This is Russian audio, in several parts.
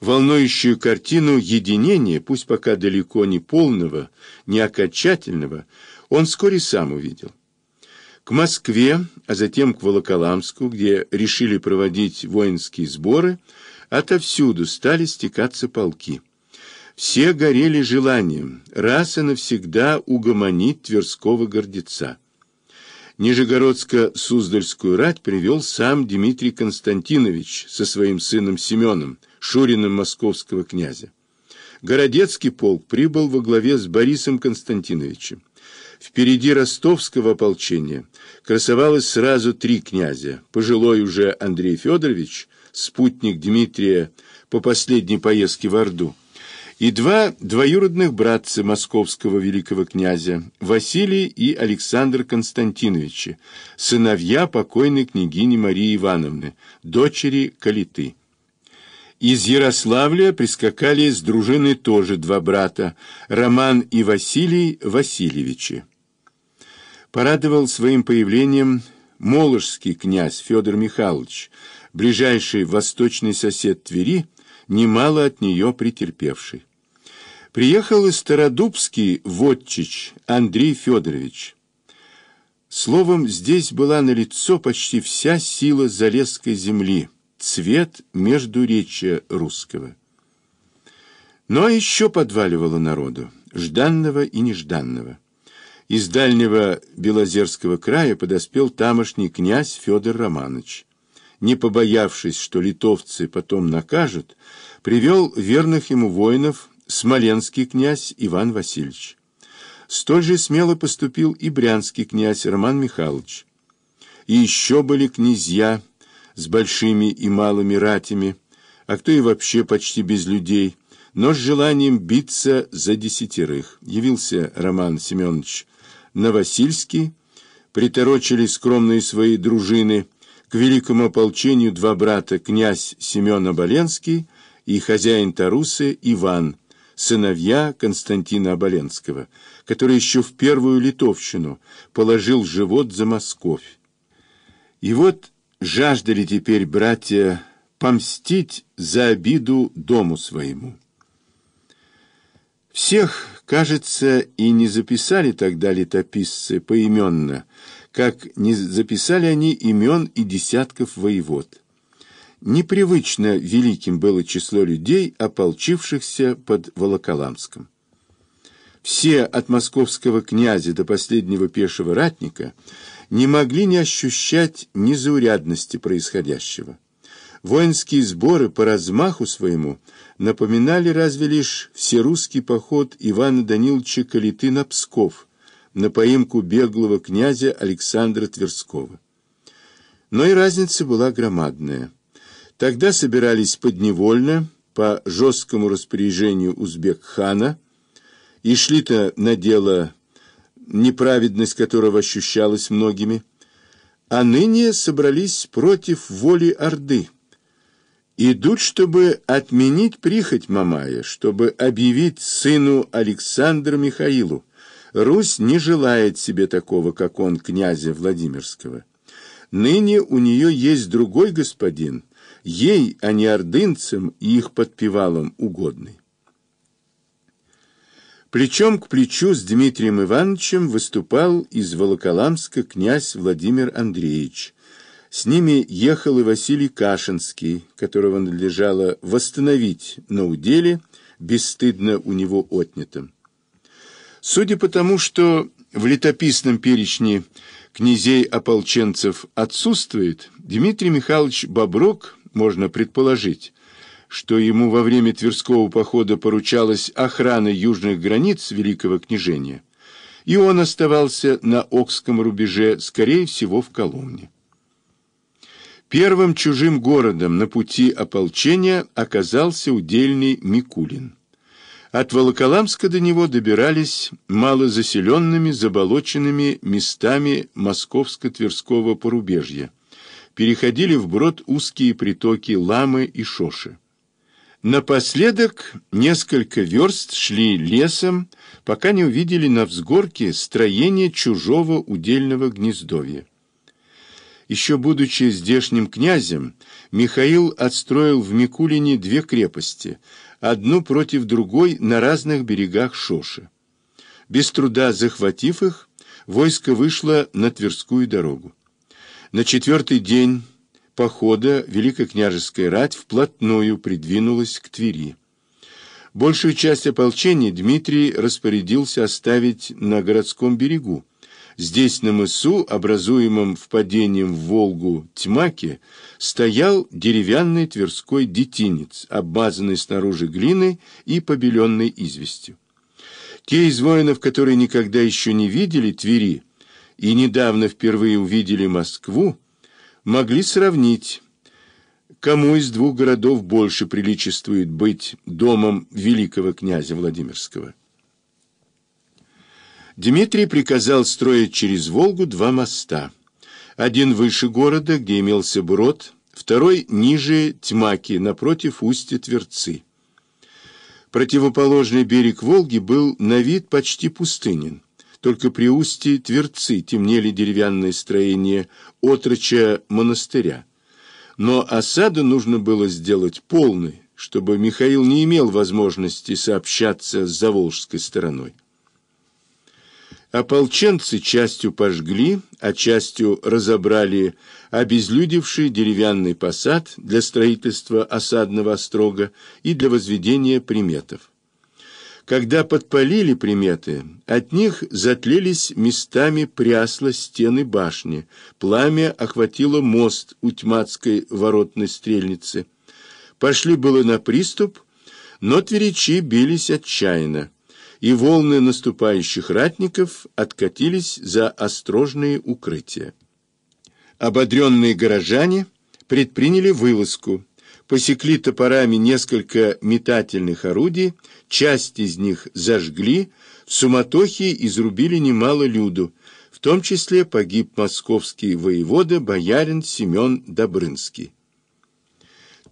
волнующую картину единения, пусть пока далеко не полного, не окончательного, он вскоре сам увидел. К Москве, а затем к Волоколамску, где решили проводить воинские сборы, отовсюду стали стекаться полки. Все горели желанием раз и навсегда угомонить Тверского гордеца. Нижегородско-Суздальскую рать привел сам Дмитрий Константинович со своим сыном Семеном, Шуриным московского князя. Городецкий полк прибыл во главе с Борисом Константиновичем. Впереди ростовского ополчения красовалось сразу три князя. Пожилой уже Андрей Федорович, спутник Дмитрия по последней поездке в Орду, и два двоюродных братца московского великого князя, Василий и Александр Константиновичи, сыновья покойной княгини Марии Ивановны, дочери Калиты. Из Ярославля прискакали с дружины тоже два брата, Роман и Василий Васильевичи. Порадовал своим появлением Моложский князь Федор Михайлович, ближайший восточный сосед Твери, немало от нее претерпевший. Приехал и Стародубский вотчич Андрей Федорович. Словом, здесь была налицо почти вся сила Залесской земли, цвет междуречия русского. Но еще подваливало народу, жданного и нежданного. Из дальнего Белозерского края подоспел тамошний князь Федор Романович не побоявшись, что литовцы потом накажут, привел верных ему воинов смоленский князь Иван Васильевич. Столь же смело поступил и брянский князь Роман Михайлович. И еще были князья с большими и малыми ратями, а кто и вообще почти без людей, но с желанием биться за десятерых. Явился Роман Семенович Новосильский, приторочили скромные свои дружины, к великому ополчению два брата, князь Семен Оболенский и хозяин Тарусы Иван, сыновья Константина Оболенского, который еще в первую литовщину положил живот за Московь. И вот жаждали теперь братья помстить за обиду дому своему. Всех, кажется, и не записали тогда летописцы поименно, как не записали они имен и десятков воевод. Непривычно великим было число людей, ополчившихся под Волоколамском. Все от московского князя до последнего пешего ратника не могли не ощущать незаурядности происходящего. Воинские сборы по размаху своему напоминали разве лишь всерусский поход Ивана Даниловича Калиты на Псков, на поимку беглого князя Александра Тверского. Но и разница была громадная. Тогда собирались подневольно, по жесткому распоряжению узбек-хана, и шли-то на дело, неправедность которого ощущалась многими, а ныне собрались против воли Орды. Идут, чтобы отменить прихоть Мамая, чтобы объявить сыну Александра Михаилу, Русь не желает себе такого, как он, князя Владимирского. Ныне у нее есть другой господин, ей, а не ордынцам и их подпевалам угодный. Плечом к плечу с Дмитрием Ивановичем выступал из Волоколамска князь Владимир Андреевич. С ними ехал и Василий Кашинский, которого надлежало восстановить на уделе, бесстыдно у него отнятом. Судя по тому, что в летописном перечне князей-ополченцев отсутствует, Дмитрий Михайлович Боброк, можно предположить, что ему во время Тверского похода поручалась охрана южных границ Великого княжения, и он оставался на Окском рубеже, скорее всего, в Коломне. Первым чужим городом на пути ополчения оказался удельный Микулин. От Волоколамска до него добирались малозаселенными, заболоченными местами Московско-Тверского порубежья. Переходили вброд узкие притоки Ламы и Шоши. Напоследок несколько верст шли лесом, пока не увидели на взгорке строение чужого удельного гнездовья. Еще будучи здешним князем, Михаил отстроил в Микулине две крепости, одну против другой на разных берегах Шоши. Без труда захватив их, войско вышло на Тверскую дорогу. На четвертый день похода Великокняжеская рать вплотную придвинулась к Твери. Большую часть ополчения Дмитрий распорядился оставить на городском берегу. Здесь, на мысу, образуемом впадением в Волгу Тьмаке, стоял деревянный тверской детинец, обмазанный снаружи глиной и побеленной известью. Те из воинов, которые никогда еще не видели Твери и недавно впервые увидели Москву, могли сравнить, кому из двух городов больше приличествует быть домом великого князя Владимирского. Дмитрий приказал строить через Волгу два моста. Один выше города, где имелся брод, второй ниже Тьмаки, напротив устья Тверцы. Противоположный берег Волги был на вид почти пустынен. Только при устье Тверцы темнели деревянные строения отроча монастыря. Но осаду нужно было сделать полной, чтобы Михаил не имел возможности сообщаться с заволжской стороной. Ополченцы частью пожгли, а частью разобрали обезлюдевший деревянный посад для строительства осадного острога и для возведения приметов. Когда подпалили приметы, от них затлелись местами прясла стены башни, пламя охватило мост у Тьмацкой воротной стрельницы. Пошли было на приступ, но тверичи бились отчаянно и волны наступающих ратников откатились за острожные укрытия. Ободренные горожане предприняли вылазку, посекли топорами несколько метательных орудий, часть из них зажгли, в суматохе изрубили немало люду, в том числе погиб московский воевода боярин Семен Добрынский.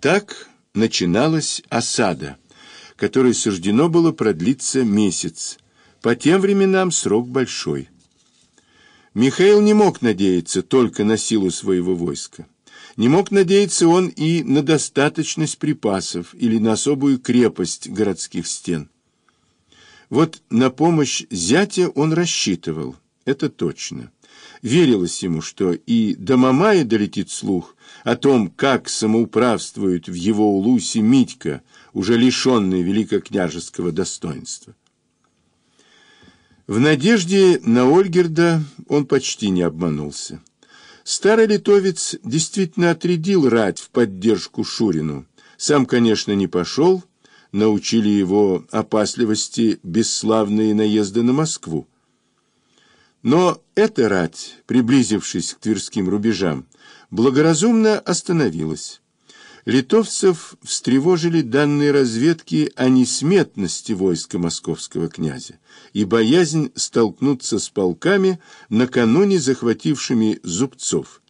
Так начиналась осада которой суждено было продлиться месяц. По тем временам срок большой. Михаил не мог надеяться только на силу своего войска. Не мог надеяться он и на достаточность припасов или на особую крепость городских стен. Вот на помощь зятя он рассчитывал, это точно. Верилось ему, что и до Мамая долетит слух о том, как самоуправствует в его улусе Митька, уже лишенный великокняжеского достоинства. В надежде на Ольгерда он почти не обманулся. Старый литовец действительно отрядил рать в поддержку Шурину. Сам, конечно, не пошел, научили его опасливости бесславные наезды на Москву. Но эта рать, приблизившись к тверским рубежам, благоразумно остановилась. Литовцев встревожили данные разведки о несметности войска московского князя и боязнь столкнуться с полками, накануне захватившими Зубцов.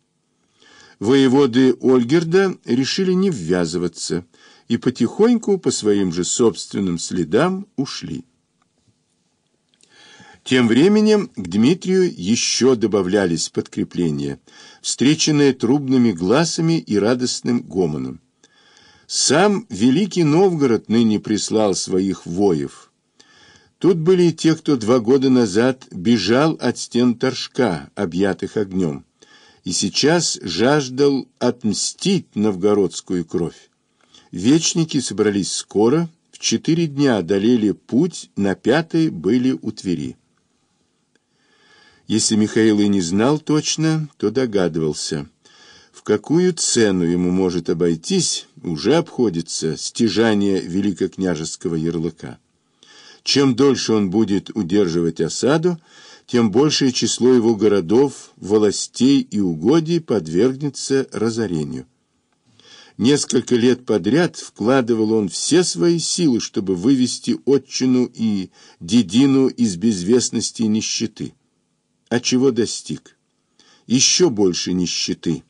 Воеводы Ольгерда решили не ввязываться и потихоньку по своим же собственным следам ушли. Тем временем к Дмитрию еще добавлялись подкрепления, встреченные трубными глазами и радостным гомоном. Сам Великий Новгород ныне прислал своих воев. Тут были и те, кто два года назад бежал от стен Торжка, объятых огнем, и сейчас жаждал отмстить новгородскую кровь. Вечники собрались скоро, в четыре дня одолели путь, на пятый были у Твери. Если Михаил и не знал точно, то догадывался. В какую цену ему может обойтись, уже обходится стяжание великокняжеского ярлыка. Чем дольше он будет удерживать осаду, тем большее число его городов, властей и угодий подвергнется разорению. Несколько лет подряд вкладывал он все свои силы, чтобы вывести отчину и дедину из безвестности и нищеты а чего достиг? Еще больше нищеты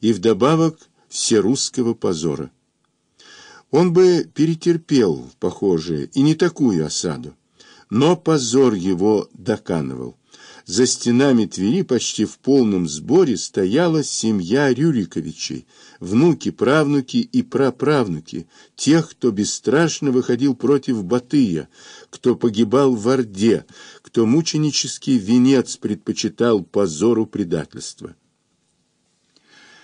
и вдобавок всерусского позора. Он бы перетерпел, похоже, и не такую осаду, но позор его доканывал. за стенами Твери почти в полном сборе стояла семья Рюриковичей, внуки, правнуки и праправнуки, тех, кто бесстрашно выходил против Батыя, кто погибал в Орде, кто мученический венец предпочитал позору предательства.